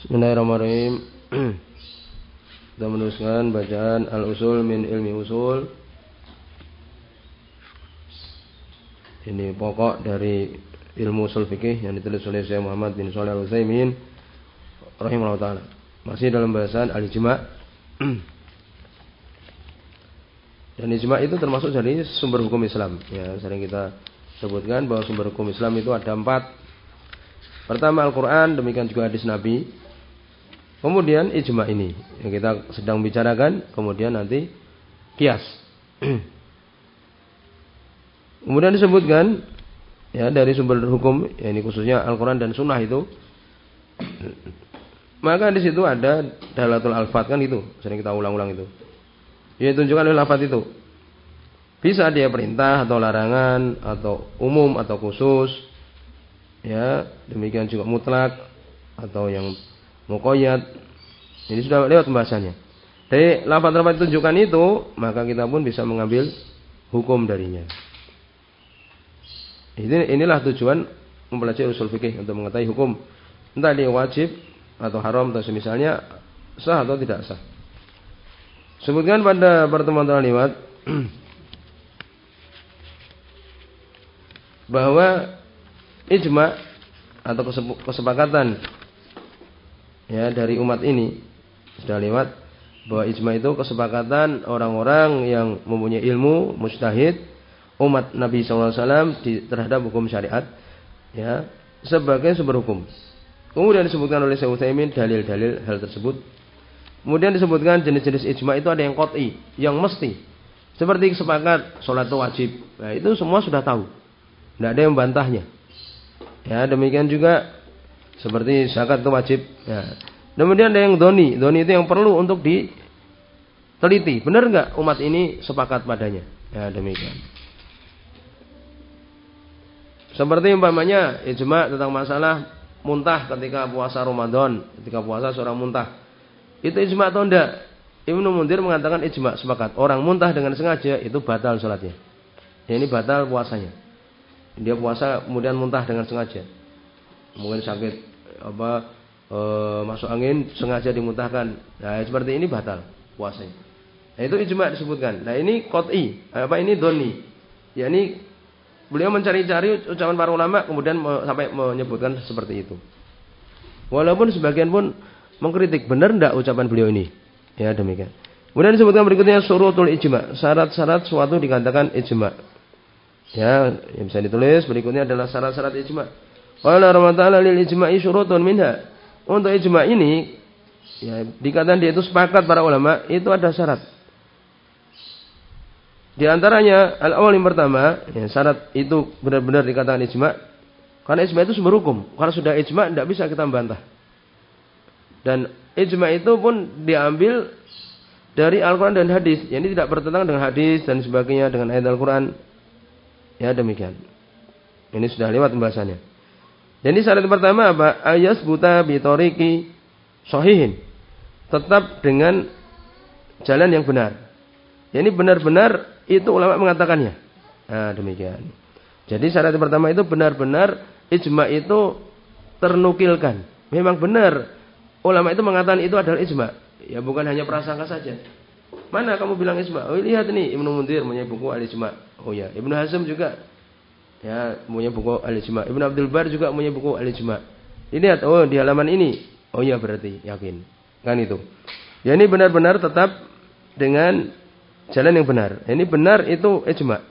Bismillahirrahmanirrahim. Kita meneruskan bacaan Al-Usul min Ilmi Usul. Ini pokok dari ilmu usul fikih yang ditulis oleh Syekh Muhammad bin Shalih Al-Utsaimin rahimahullah taala. Masih dalam bahasan al-ijma. Dan ijma itu termasuk dari sumber hukum Islam. Ya, sering kita sebutkan bahwa sumber hukum Islam itu ada empat. Pertama Al-Quran, demikian juga hadis Nabi. Kemudian ijma ini yang kita sedang bicarakan, kemudian nanti kias. kemudian disebutkan ya dari sumber hukum, ya ini khususnya Al-Quran dan Sunnah itu. Maka di situ ada dalatul alfat kan itu, sering kita ulang-ulang itu. Yang ditunjukkan oleh lafaz itu. Bisa dia perintah atau larangan atau umum atau khusus. Ya, demikian juga mutlak atau yang mukoyat. Ini sudah lewat pembahasannya. Dari lafaz-lafaz tunjukkan itu, maka kita pun bisa mengambil hukum darinya. Ini inilah tujuan mempelajari usul fikih untuk mengetahui hukum. Entah dia wajib atau haram atau semisalnya sah atau tidak sah. Sebutkan pada pertemuan terlewat bahwa ijma atau kesepakatan ya dari umat ini sudah lewat bahwa ijma itu kesepakatan orang-orang yang mempunyai ilmu mustahid umat Nabi SAW di, terhadap hukum syariat ya sebagai sumber hukum. Kemudian disebutkan oleh Syekh Utsaimin dalil-dalil hal tersebut. Kemudian disebutkan jenis-jenis ijma itu ada yang qot'i, yang mesti. Seperti sepakat sholat itu wajib. Nah, itu semua sudah tahu. Tidak ada yang membantahnya. Ya, demikian juga seperti zakat itu wajib. Ya. Kemudian ada yang doni. Doni itu yang perlu untuk diteliti. Benar nggak umat ini sepakat padanya? Ya, demikian. Seperti umpamanya ijma tentang masalah muntah ketika puasa Ramadan, ketika puasa seorang muntah. Itu ijma atau enggak? Ibnu Mundir mengatakan ijma sepakat. Orang muntah dengan sengaja itu batal sholatnya. Ya, ini batal puasanya. Dia puasa kemudian muntah dengan sengaja. Mungkin sakit apa e, masuk angin sengaja dimuntahkan. Nah, seperti ini batal puasanya. Nah, itu ijma disebutkan. Nah, ini qot'i, apa ini doni. Ya ini Beliau mencari-cari ucapan para ulama kemudian sampai menyebutkan seperti itu. Walaupun sebagian pun mengkritik benar tidak ucapan beliau ini. Ya demikian. Kemudian disebutkan berikutnya surutul ijma. Syarat-syarat suatu dikatakan ijma. Ya, yang bisa ditulis berikutnya adalah syarat-syarat ijma. Qala Ta'ala lil ijma'i syurutun minha. Untuk ijma ini ya dikatakan dia itu sepakat para ulama itu ada syarat. Di antaranya al-awal yang pertama, ya, syarat itu benar-benar dikatakan ijma. Karena ijma itu sumber hukum. Karena sudah ijma tidak bisa kita membantah. Dan ijma itu pun diambil dari Al-Quran dan hadis. Ini tidak bertentangan dengan hadis dan sebagainya dengan ayat Al-Quran. Ya demikian. Ini sudah lewat pembahasannya. Jadi syarat pertama apa? Ayas buta bitoriki sohihin. Tetap dengan jalan yang benar. Ini benar-benar itu ulama mengatakannya. Nah, demikian. Jadi syarat pertama itu benar-benar ijma itu ternukilkan. Memang benar ulama itu mengatakan itu adalah ijma. Ya bukan hanya prasangka saja. Mana kamu bilang ijma? Oh lihat ini Ibnu Mundir punya buku al-ijma. Oh ya, Ibnu Hazm juga ya punya buku al-ijma. Ibnu Abdul Bar juga punya buku al-ijma. Lihat oh di halaman ini. Oh ya berarti yakin. Kan itu. Ya ini benar-benar tetap dengan jalan yang benar. Ini benar itu ijma.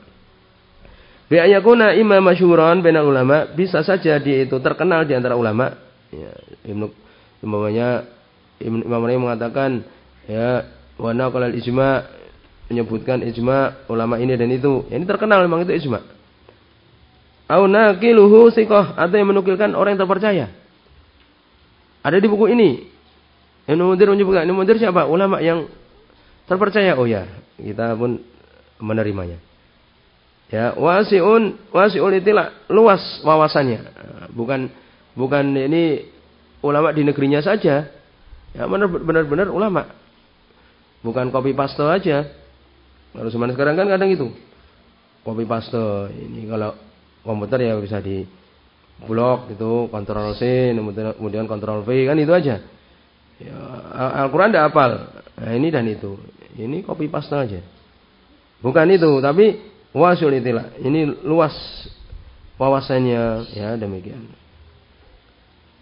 Bi'ayakuna imam masyhuran bainal ulama, bisa saja dia itu terkenal di antara ulama. Ya, Ibnu umpamanya Imam Nawawi mengatakan ya wa naqala ijma menyebutkan ijma ulama ini dan itu. Ya, ini terkenal memang itu ijma. Au naqiluhu siqah atau yang menukilkan orang yang terpercaya. Ada di buku ini. Ibnu Mundir menyebutkan, Ibnu Mundir siapa? Ulama yang terpercaya. Oh ya, kita pun menerimanya. Ya, wasiun wasiul itilah luas wawasannya. Bukan bukan ini ulama di negerinya saja. Ya, benar-benar ulama. Bukan copy paste aja. Kalau zaman sekarang kan kadang itu. Copy paste. Ini kalau komputer ya bisa di blok itu kontrol C kemudian kontrol V kan itu aja Ya, Al-Quran tidak hafal. Nah, ini dan itu. Ini copy paste aja. Bukan itu, tapi wasul itilah. Ini luas wawasannya ya demikian.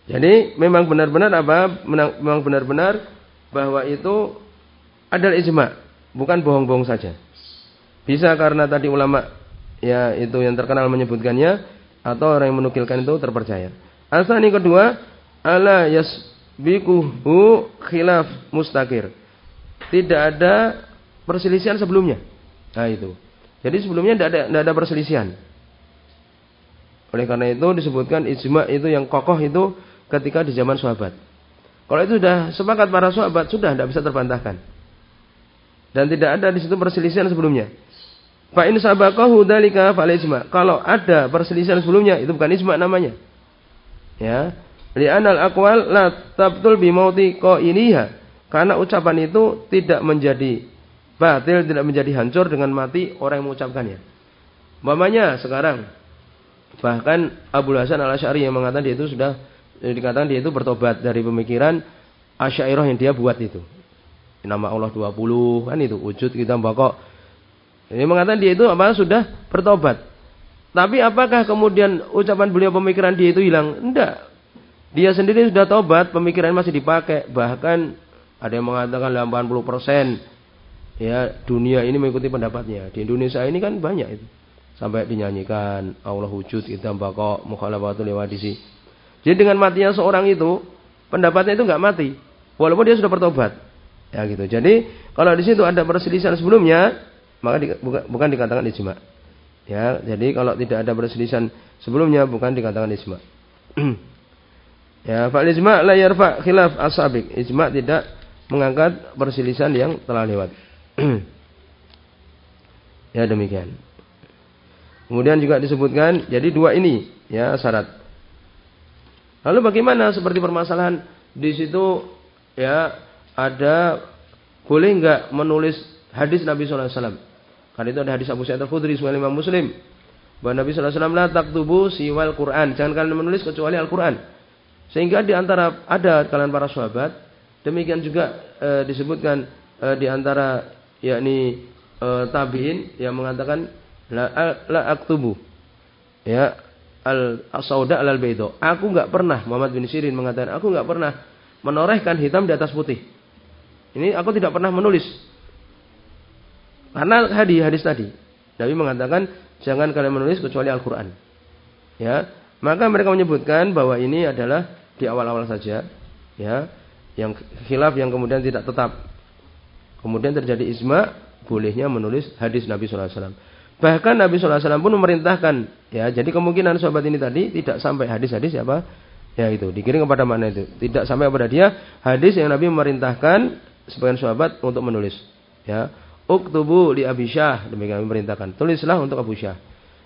Jadi memang benar-benar apa? Memang benar-benar bahwa itu adalah ijma, bukan bohong-bohong saja. Bisa karena tadi ulama ya itu yang terkenal menyebutkannya atau orang yang menukilkan itu terpercaya. Asani kedua, ala yasbiquhu khilaf mustakir. Tidak ada perselisihan sebelumnya. Nah itu. Jadi sebelumnya tidak ada, tidak ada perselisihan. Oleh karena itu disebutkan ijma itu yang kokoh itu ketika di zaman sahabat. Kalau itu sudah sepakat para sahabat sudah tidak bisa terbantahkan. Dan tidak ada di situ perselisihan sebelumnya. Fa in sabaqahu dzalika fal ijma. Kalau ada perselisihan sebelumnya itu bukan ijma namanya. Ya. Li'anal aqwal la tabtul bi mauti qailiha. Karena ucapan itu tidak menjadi batil, tidak menjadi hancur dengan mati orang yang mengucapkannya. Mamanya sekarang Bahkan Abu Hasan al Ashari yang mengatakan dia itu sudah dikatakan dia itu bertobat dari pemikiran Asyairah yang dia buat itu. Nama Allah 20 kan itu wujud kita bakok. Ini mengatakan dia itu apa sudah bertobat. Tapi apakah kemudian ucapan beliau pemikiran dia itu hilang? Enggak. Dia sendiri sudah tobat, pemikiran masih dipakai. Bahkan ada yang mengatakan 80 persen ya dunia ini mengikuti pendapatnya. Di Indonesia ini kan banyak itu sampai dinyanyikan Allah wujud kita bako mukhalafatul wadisi. Jadi dengan matinya seorang itu pendapatnya itu nggak mati walaupun dia sudah bertobat. Ya gitu. Jadi kalau di situ ada perselisihan sebelumnya maka di, bukan, bukan dikatakan ijma. Ya, jadi kalau tidak ada perselisihan sebelumnya bukan dikatakan ijma. ya, fal ijma la yarfa khilaf asabik. Ijma tidak mengangkat perselisihan yang telah lewat. ya demikian. Kemudian juga disebutkan jadi dua ini ya syarat. Lalu bagaimana seperti permasalahan di situ ya ada boleh nggak menulis hadis Nabi Wasallam? Karena itu ada hadis Abu Sa'id Al-Khudri Imam Muslim bahwa Nabi Wasallam la taktubu siwal Quran. Jangan kalian menulis kecuali Al-Quran. Sehingga di antara ada kalian para sahabat demikian juga e, disebutkan e, di antara yakni e, tabiin yang mengatakan la, la aktubu ya al sauda al baido. Aku nggak pernah Muhammad bin Sirin mengatakan aku nggak pernah menorehkan hitam di atas putih. Ini aku tidak pernah menulis. Karena hadis hadis tadi Nabi mengatakan jangan kalian menulis kecuali Al-Qur'an. Ya, maka mereka menyebutkan bahwa ini adalah di awal-awal saja ya yang khilaf yang kemudian tidak tetap. Kemudian terjadi isma bolehnya menulis hadis Nabi sallallahu alaihi wasallam. Bahkan Nabi SAW pun memerintahkan, ya, jadi kemungkinan sobat ini tadi tidak sampai hadis-hadis apa? Ya itu, dikirim kepada mana itu? Tidak sampai kepada dia hadis yang Nabi memerintahkan sebagian sahabat untuk menulis. Ya, uktubu li Abi Syah, demikian memerintahkan. Tulislah untuk Abu Syah.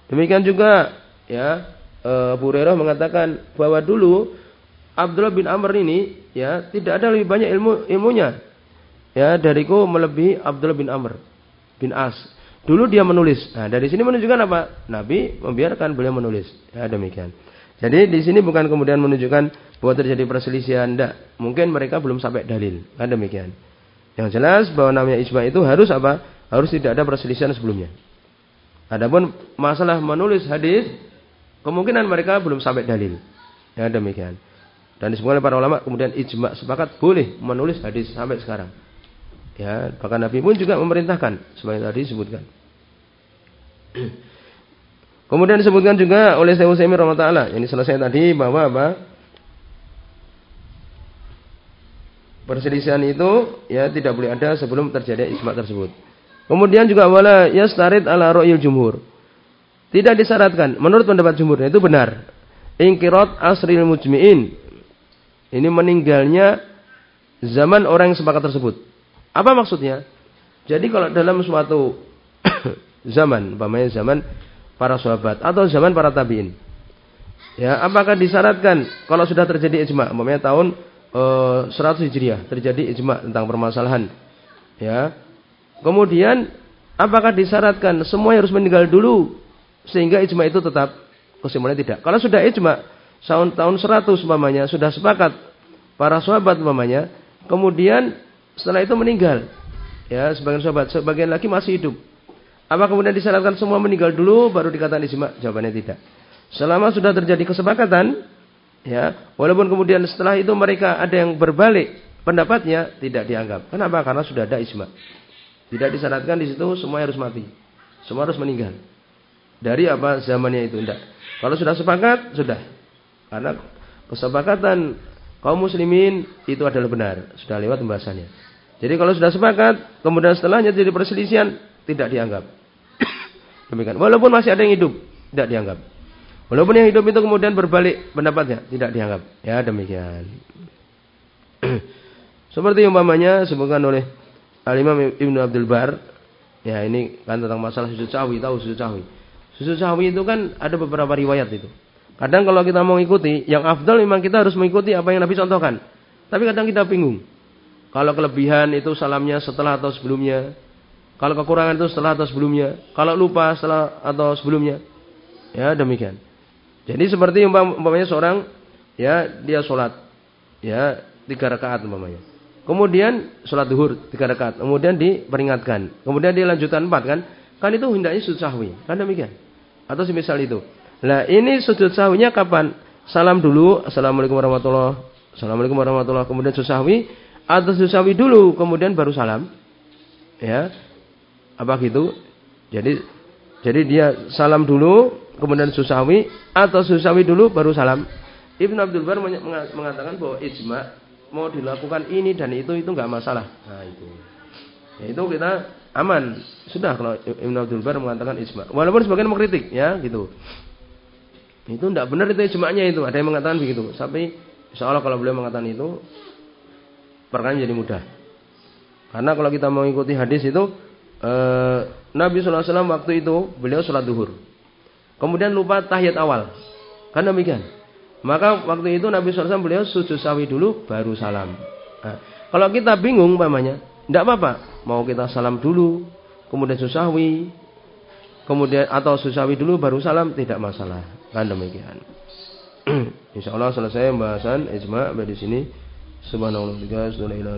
Demikian juga ya eh, Abu Hurairah mengatakan bahwa dulu Abdullah bin Amr ini ya tidak ada lebih banyak ilmu ilmunya ya dariku melebihi Abdullah bin Amr bin As Dulu dia menulis. Nah, dari sini menunjukkan apa? Nabi membiarkan beliau menulis. Ya, demikian. Jadi di sini bukan kemudian menunjukkan bahwa terjadi perselisihan, tidak. Mungkin mereka belum sampai dalil. Kan demikian. Yang jelas bahwa namanya ijma itu harus apa? Harus tidak ada perselisihan sebelumnya. Adapun masalah menulis hadis, kemungkinan mereka belum sampai dalil. Ya demikian. Dan disebutkan oleh para ulama kemudian ijma sepakat boleh menulis hadis sampai sekarang. Ya, bahkan Nabi pun juga memerintahkan sebagai tadi disebutkan. Kemudian disebutkan juga oleh Syekh Utsaimin rahimahullah yang selesai tadi bahwa apa? Perselisihan itu ya tidak boleh ada sebelum terjadi ijma tersebut. Kemudian juga wala yastarid ala ra'yil jumhur. Tidak disyaratkan menurut pendapat jumhur itu benar. Ingkirat asril mujmi'in. Ini meninggalnya zaman orang yang sepakat tersebut. Apa maksudnya? Jadi kalau dalam suatu zaman, umpamanya zaman para sahabat atau zaman para tabiin, ya apakah disyaratkan kalau sudah terjadi ijma, umpamanya tahun 100 hijriah terjadi ijma tentang permasalahan, ya kemudian apakah disyaratkan semua harus meninggal dulu sehingga ijma itu tetap kesimpulannya tidak. Kalau sudah ijma tahun tahun 100 umpamanya sudah sepakat para sahabat umpamanya kemudian setelah itu meninggal. Ya, sebagian sahabat, sebagian lagi masih hidup. Apa kemudian disyaratkan semua meninggal dulu baru dikatakan ijma? Jawabannya tidak. Selama sudah terjadi kesepakatan, ya, walaupun kemudian setelah itu mereka ada yang berbalik pendapatnya tidak dianggap. Kenapa? Karena sudah ada ijma. Tidak disyaratkan di situ semua harus mati. Semua harus meninggal. Dari apa zamannya itu tidak. Kalau sudah sepakat, sudah. Karena kesepakatan kaum muslimin itu adalah benar. Sudah lewat pembahasannya. Jadi kalau sudah sepakat, kemudian setelahnya jadi perselisihan, tidak dianggap. Demikian. Walaupun masih ada yang hidup, tidak dianggap. Walaupun yang hidup itu kemudian berbalik pendapatnya, tidak dianggap. Ya demikian. Seperti umpamanya sebutkan oleh Al-Imam Ibnu Abdul Bar, ya ini kan tentang masalah sujud sahwi, tahu sujud sahwi. Sujud sahwi itu kan ada beberapa riwayat itu. Kadang kalau kita mau ikuti, yang afdal memang kita harus mengikuti apa yang Nabi contohkan. Tapi kadang kita bingung. Kalau kelebihan itu salamnya setelah atau sebelumnya. Kalau kekurangan itu setelah atau sebelumnya. Kalau lupa setelah atau sebelumnya. Ya demikian. Jadi seperti umpamanya seorang ya dia sholat ya tiga rakaat umpamanya. Kemudian sholat duhur tiga rakaat. Kemudian diperingatkan. Kemudian dia lanjutkan empat kan. Kan itu hendaknya sujud sahwi. Kan demikian. Atau semisal itu. Nah ini sujud sahwinya kapan? Salam dulu. Assalamualaikum warahmatullahi Assalamualaikum warahmatullahi Kemudian sujud sahwi. Atau sujud sahwi dulu. Kemudian baru salam. Ya. Apa gitu? Jadi jadi dia salam dulu. Kemudian sujud sahwi. Atau sujud sahwi dulu baru salam. Ibn Abdul Bar mengatakan bahwa ijma mau dilakukan ini dan itu itu nggak masalah. Nah itu. Ya, itu kita aman. Sudah kalau Ibnu Abdul Bar mengatakan ijma. Walaupun sebagian mengkritik ya gitu. Itu tidak benar itu ijma'nya itu. Ada yang mengatakan begitu. Tapi Allah kalau beliau mengatakan itu perkara jadi mudah. Karena kalau kita mengikuti hadis itu eh, Nabi SAW waktu itu beliau sholat duhur. Kemudian lupa tahiyat awal. Kan demikian. Maka waktu itu Nabi SAW beliau sujud sawi dulu baru salam. Nah, kalau kita bingung pamannya, tidak apa-apa. Mau kita salam dulu, kemudian susawi, kemudian atau susawi dulu baru salam tidak masalah. Kan demikian. Insya Allah selesai pembahasan ijma di sini. Subhanallah, wa bihamdihi,